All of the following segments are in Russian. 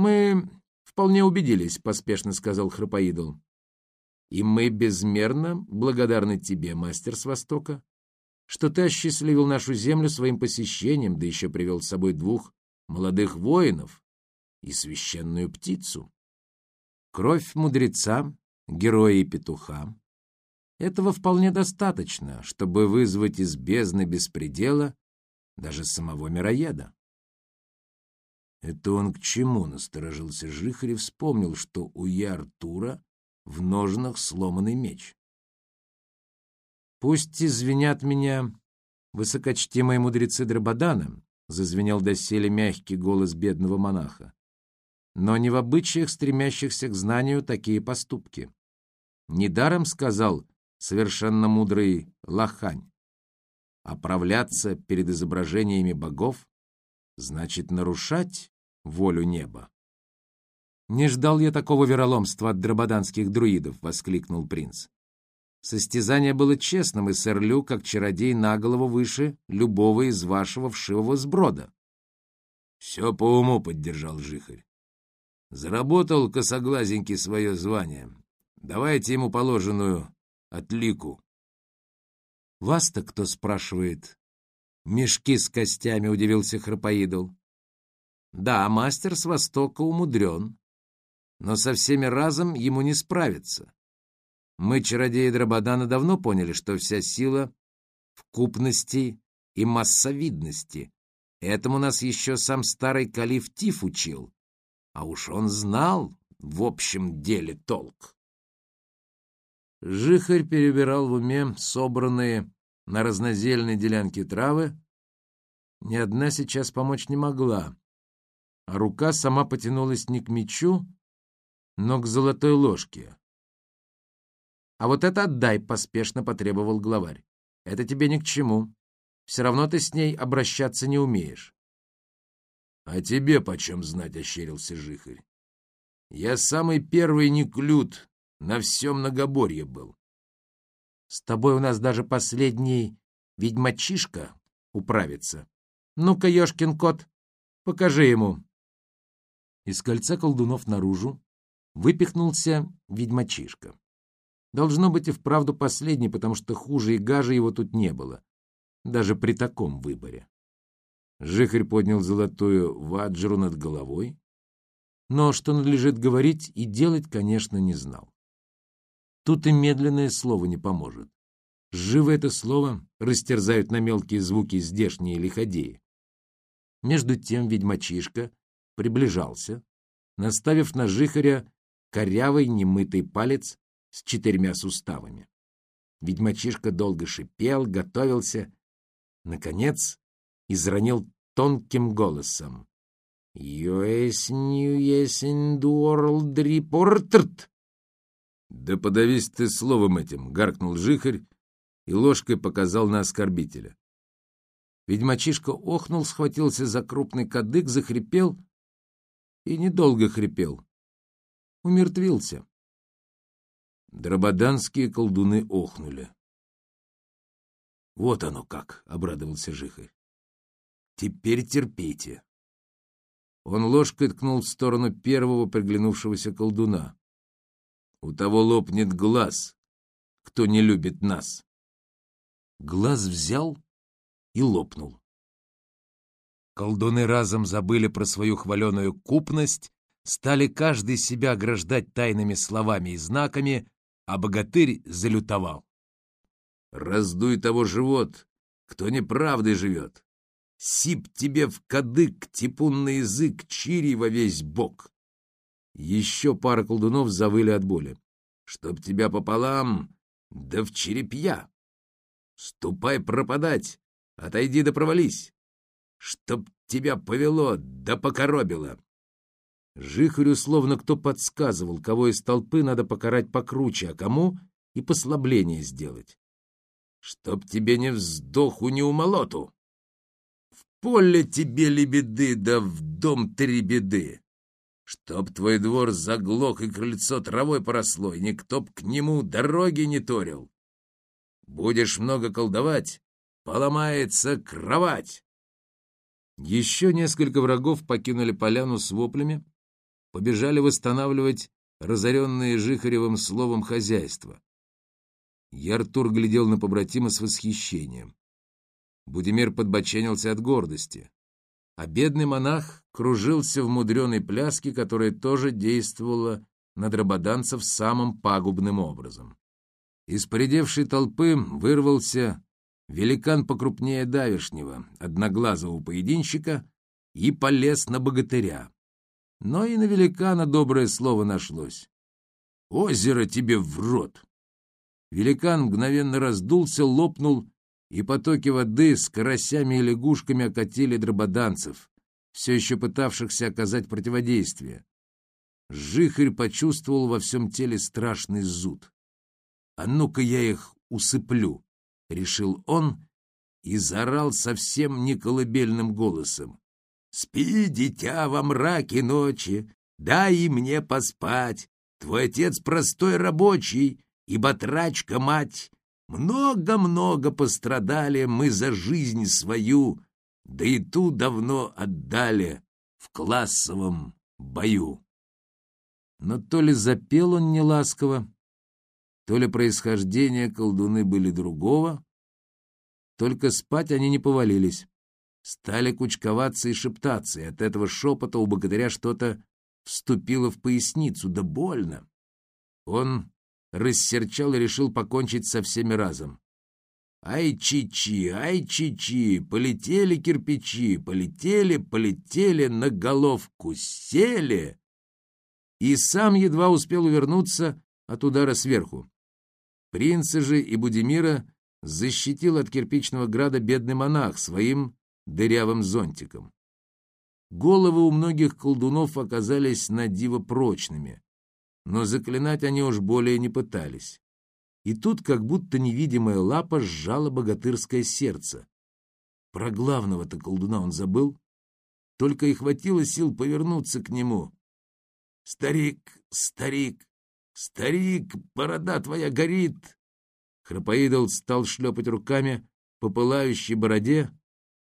Мы вполне убедились, — поспешно сказал Храпоидол. И мы безмерно благодарны тебе, мастер с Востока, что ты осчастливил нашу землю своим посещением, да еще привел с собой двух молодых воинов и священную птицу. Кровь мудреца, героя и петуха. Этого вполне достаточно, чтобы вызвать из бездны беспредела даже самого мироеда. Это он к чему насторожился Жихарь и вспомнил, что у Яртура в ножнах сломанный меч. «Пусть извинят меня высокочтимые мудрецы Драбадана», — зазвенел доселе мягкий голос бедного монаха. «Но не в обычаях, стремящихся к знанию, такие поступки. Недаром сказал совершенно мудрый Лохань. Оправляться перед изображениями богов значит нарушать волю неба. «Не ждал я такого вероломства от драбаданских друидов!» — воскликнул принц. Состязание было честным, и сэр Лю, как чародей, на голову выше любого из вашего вшивого сброда. — Все по уму, — поддержал Жихарь. Заработал косоглазенький свое звание. Давайте ему положенную отлику. — Вас-то кто спрашивает? Мешки с костями, — удивился Храпоидол. — Да, мастер с Востока умудрен, но со всеми разом ему не справиться. Мы, чародеи Драбадана, давно поняли, что вся сила в купности и массовидности. Этому нас еще сам старый калиф Тиф учил. А уж он знал в общем деле толк. Жихарь перебирал в уме собранные на разнозельной делянке травы. Ни одна сейчас помочь не могла, рука сама потянулась не к мечу, но к золотой ложке. «А вот это отдай!» — поспешно потребовал главарь. «Это тебе ни к чему. Все равно ты с ней обращаться не умеешь». «А тебе почем знать?» — ощерился Жихарь. «Я самый первый неклюд на всем многоборье был. С тобой у нас даже последний ведьмачишка управится. Ну-ка, Ёшкин кот, покажи ему». Из кольца колдунов наружу выпихнулся ведьмачишка. Должно быть и вправду последний, потому что хуже и гаже его тут не было, даже при таком выборе. Жихарь поднял золотую ваджру над головой, но что надлежит говорить и делать, конечно, не знал. Тут и медленное слово не поможет. Живо это слово растерзают на мелкие звуки здешние лиходеи. Между тем ведьмачишка приближался, наставив на жихаря корявый немытый палец с четырьмя суставами. Ведьмачишка долго шипел, готовился. Наконец, изранил тонким голосом. «Юэсню дуорл дрипортрт!» «Да подавись ты словом этим!» — гаркнул жихарь и ложкой показал на оскорбителя. Ведьмачишка охнул, схватился за крупный кадык, захрипел и недолго хрипел умертвился. Драбаданские колдуны охнули. «Вот оно как!» — обрадовался Жихарь. «Теперь терпите!» Он ложкой ткнул в сторону первого приглянувшегося колдуна. «У того лопнет глаз, кто не любит нас!» Глаз взял и лопнул. Колдуны разом забыли про свою хваленую купность стали каждый себя ограждать тайными словами и знаками, а богатырь залютовал. «Раздуй того живот, кто неправдой живет! Сип тебе в кадык, типун язык, чири во весь бок!» Еще пара колдунов завыли от боли. «Чтоб тебя пополам, да в черепья! Ступай пропадать, отойди да провались! Чтоб тебя повело да покоробило!» Жихарю словно кто подсказывал, кого из толпы надо покарать покруче, а кому и послабление сделать. Чтоб тебе не вздоху, не умолоту. В поле тебе лебеды, да в дом три беды. Чтоб твой двор заглох и крыльцо травой поросло, и никто б к нему дороги не торил. Будешь много колдовать, поломается кровать. Еще несколько врагов покинули поляну с воплями, побежали восстанавливать разоренные Жихаревым словом хозяйство. Яртур глядел на побратима с восхищением. Будимир подбоченился от гордости, а бедный монах кружился в мудреной пляске, которая тоже действовала на драбаданцев самым пагубным образом. Из поредевшей толпы вырвался великан покрупнее давешнего, одноглазого поединщика, и полез на богатыря. Но и на великана доброе слово нашлось. «Озеро тебе в рот!» Великан мгновенно раздулся, лопнул, и потоки воды с карасями и лягушками окатили дрободанцев, все еще пытавшихся оказать противодействие. Жихарь почувствовал во всем теле страшный зуд. «А ну-ка я их усыплю!» — решил он и заорал совсем не колыбельным голосом. «Спи, дитя, во мраке ночи, дай и мне поспать. Твой отец простой рабочий, и батрачка мать. Много-много пострадали мы за жизнь свою, да и ту давно отдали в классовом бою». Но то ли запел он неласково, то ли происхождение колдуны были другого, только спать они не повалились. Стали кучковаться и шептаться, и от этого шепота у богатыря что-то вступило в поясницу, да больно. Он рассерчал и решил покончить со всеми разом. Ай, чичи, ай, чичи, полетели кирпичи, полетели, полетели, на головку сели. И сам едва успел увернуться от удара сверху. Принца же и Будимира защитил от кирпичного града бедный монах своим дырявым зонтиком. Головы у многих колдунов оказались на диво прочными, но заклинать они уж более не пытались. И тут как будто невидимая лапа сжала богатырское сердце. Про главного-то колдуна он забыл, только и хватило сил повернуться к нему. «Старик, старик, старик, борода твоя горит!» Храпоидол стал шлепать руками по пылающей бороде,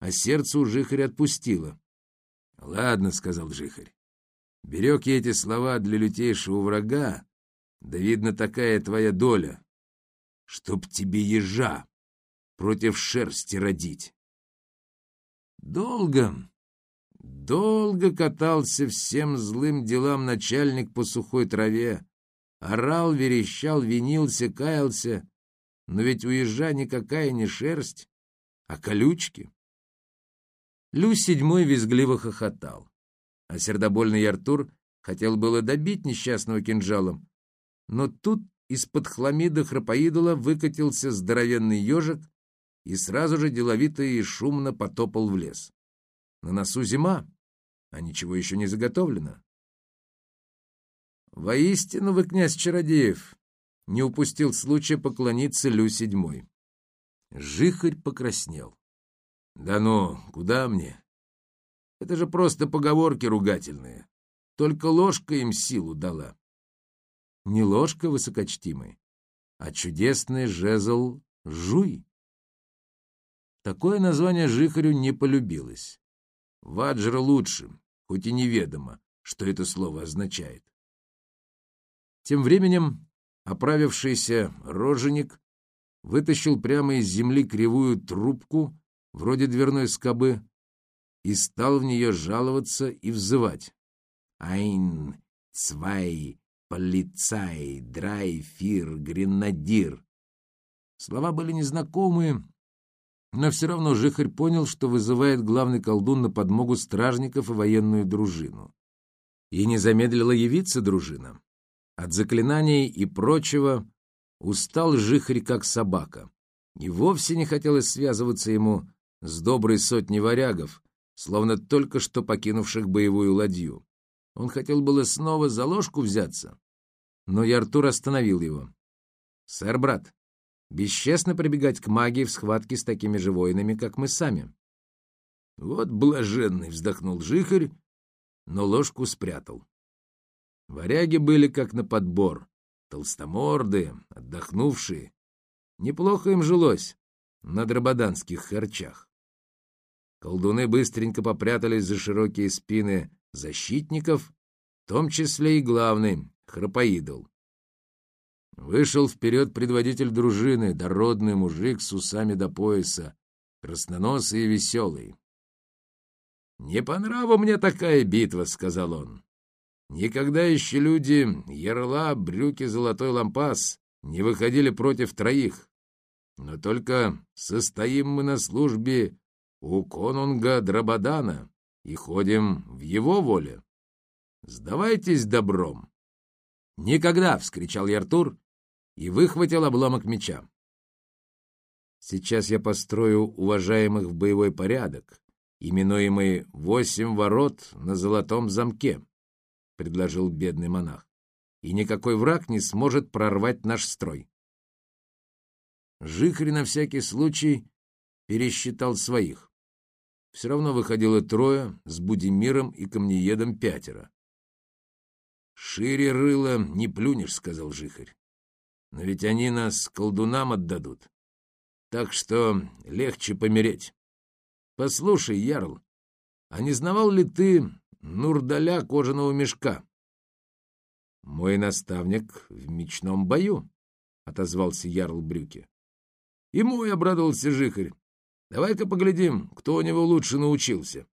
а сердце у Жихаря отпустило. — Ладно, — сказал Жихарь, — берег я эти слова для лютейшего врага, да, видно, такая твоя доля, чтоб тебе ежа против шерсти родить. Долго, долго катался всем злым делам начальник по сухой траве, орал, верещал, винился, каялся, но ведь у ежа никакая не шерсть, а колючки. Лю седьмой визгливо хохотал, а сердобольный Артур хотел было добить несчастного кинжалом, но тут из-под хламида храпоидола выкатился здоровенный ежик и сразу же деловито и шумно потопал в лес. На носу зима, а ничего еще не заготовлено. Воистину вы, князь Чародеев, не упустил случая поклониться Лю седьмой. Жихарь покраснел. Да ну, куда мне? Это же просто поговорки ругательные. Только ложка им силу дала. Не ложка высокочтимый, а чудесный жезл жуй. Такое название Жихарю не полюбилось. Ваджра лучше, хоть и неведомо, что это слово означает. Тем временем оправившийся роженик вытащил прямо из земли кривую трубку вроде дверной скобы, и стал в нее жаловаться и взывать. «Айн, цвай, полицай, драйфир, гренадир». Слова были незнакомые, но все равно Жихарь понял, что вызывает главный колдун на подмогу стражников и военную дружину. И не замедлила явиться дружина. От заклинаний и прочего устал Жихарь как собака. И вовсе не хотелось связываться ему с доброй сотней варягов, словно только что покинувших боевую ладью. Он хотел было снова за ложку взяться, но и Артур остановил его. «Сэр, брат, бесчестно прибегать к магии в схватке с такими же воинами, как мы сами». «Вот блаженный!» — вздохнул Жихарь, но ложку спрятал. Варяги были как на подбор, толстомордые, отдохнувшие. Неплохо им жилось на драбаданских харчах. Колдуны быстренько попрятались за широкие спины защитников, том числе и главный, храпоидол. Вышел вперед предводитель дружины, дородный мужик с усами до пояса, красноносый и веселый. «Не по нраву мне такая битва», — сказал он. «Никогда еще люди Ярла, Брюки, Золотой Лампас не выходили против троих. Но только состоим мы на службе у конунга Драбадана и ходим в его воле. Сдавайтесь добром». «Никогда!» — вскричал Яртур и выхватил обломок меча. «Сейчас я построю уважаемых в боевой порядок, именуемый «Восемь ворот на золотом замке», — предложил бедный монах, «и никакой враг не сможет прорвать наш строй». Жихарь на всякий случай пересчитал своих. Все равно выходило трое, с Будимиром и Камнеедом пятеро. «Шире рыло не плюнешь», — сказал Жихарь. «Но ведь они нас колдунам отдадут, так что легче помереть». Послушай, Ярл, а не знавал ли ты Нурдаля кожаного мешка? — Мой наставник в мечном бою, — отозвался Ярл Брюки. — И мой обрадовался Жихарь. Давай-ка поглядим, кто у него лучше научился.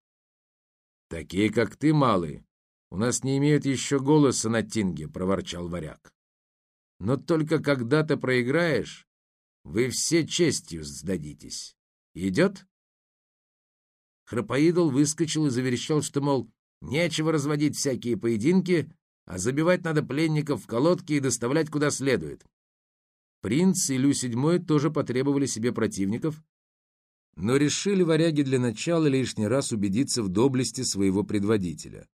— Такие, как ты, малые, у нас не имеют еще голоса на тинге, — проворчал варяг. — Но только когда ты проиграешь, вы все честью сдадитесь. Идет? Храпоидол выскочил и заверещал, что, мол, нечего разводить всякие поединки, а забивать надо пленников в колодки и доставлять куда следует. Принц и Лю седьмой тоже потребовали себе противников, но решили варяги для начала лишний раз убедиться в доблести своего предводителя.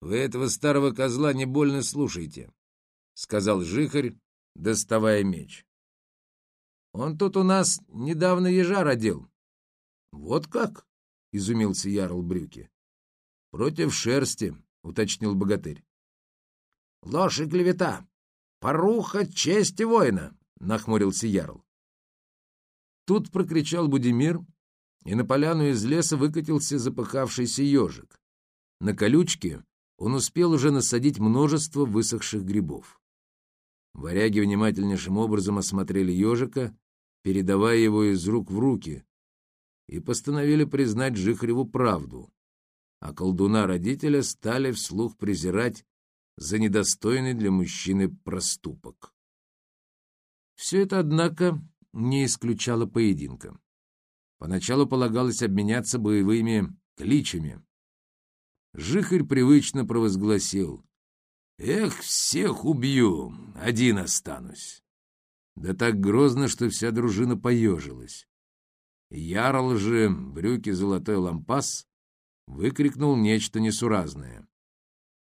«Вы этого старого козла не больно слушайте», — сказал Жихарь, доставая меч. «Он тут у нас недавно ежа родил». «Вот как?» — изумился Ярл Брюки. — Против шерсти, — уточнил богатырь. — Ложь и клевета! Поруха чести воина! — нахмурился Ярл. Тут прокричал Будимир, и на поляну из леса выкатился запыхавшийся ежик. На колючке он успел уже насадить множество высохших грибов. Варяги внимательнейшим образом осмотрели ежика, передавая его из рук в руки, и постановили признать Жихареву правду, а колдуна-родителя стали вслух презирать за недостойный для мужчины проступок. Все это, однако, не исключало поединка. Поначалу полагалось обменяться боевыми кличами. Жихарь привычно провозгласил «Эх, всех убью, один останусь». Да так грозно, что вся дружина поежилась. Ярл же, брюки золотой лампас, выкрикнул нечто несуразное.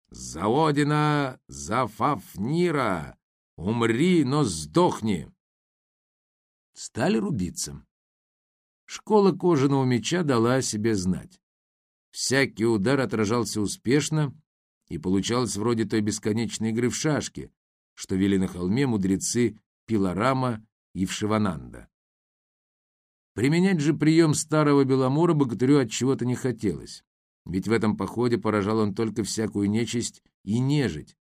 «За Одина! За Фафнира! Умри, но сдохни!» Стали рубиться. Школа кожаного меча дала о себе знать. Всякий удар отражался успешно, и получалось вроде той бесконечной игры в шашки, что вели на холме мудрецы Пилорама и Вшивананда. Применять же прием старого Беломора богатырю от чего-то не хотелось. Ведь в этом походе поражал он только всякую нечисть и нежить,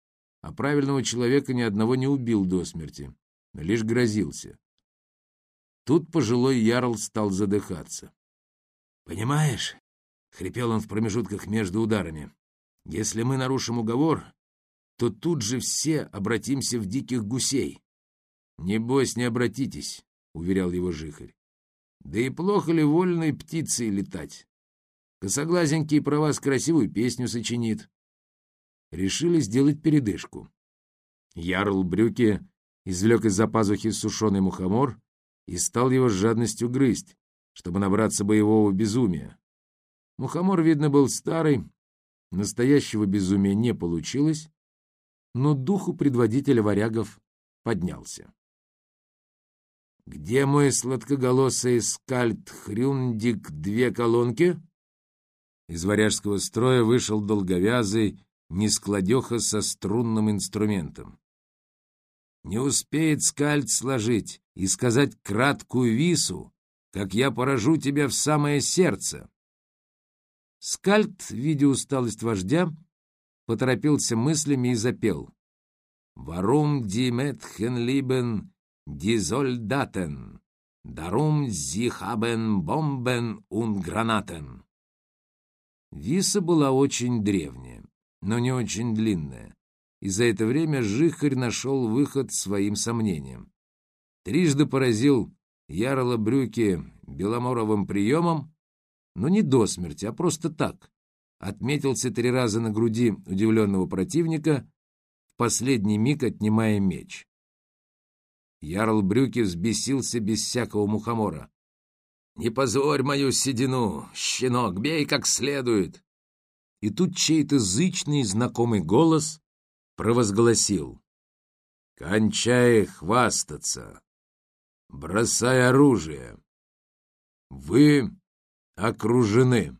а правильного человека ни одного не убил до смерти, лишь грозился. Тут пожилой ярл стал задыхаться. «Понимаешь?» — хрипел он в промежутках между ударами. «Если мы нарушим уговор, то тут же все обратимся в диких гусей». «Небось, не обратитесь», — уверял его жихарь. Да и плохо ли вольной птицей летать? Косоглазенький про вас красивую песню сочинит. Решили сделать передышку. Ярл Брюки извлек из-за пазухи сушеный мухомор и стал его с жадностью грызть, чтобы набраться боевого безумия. Мухомор, видно, был старый, настоящего безумия не получилось, но духу предводителя варягов поднялся. «Где мой сладкоголосый скальд Хрюндик две колонки?» Из варяжского строя вышел долговязый нескладеха со струнным инструментом. «Не успеет скальд сложить и сказать краткую вису, как я поражу тебя в самое сердце». Скальд, видя усталость вождя, поторопился мыслями и запел. «Варум ди метхен либен ди зольдатен, дарум зихабен бомбен ун гранатен». Виса была очень древняя, но не очень длинная, и за это время Жихарь нашел выход своим сомнениям. Трижды поразил Ярла Брюки беломоровым приемом, но не до смерти, а просто так. Отметился три раза на груди удивленного противника, в последний миг отнимая меч. Ярл Брюки взбесился без всякого мухомора. «Не позорь мою седину, щенок, бей как следует!» И тут чей-то зычный знакомый голос провозгласил. «Кончай хвастаться! Бросай оружие! Вы окружены!»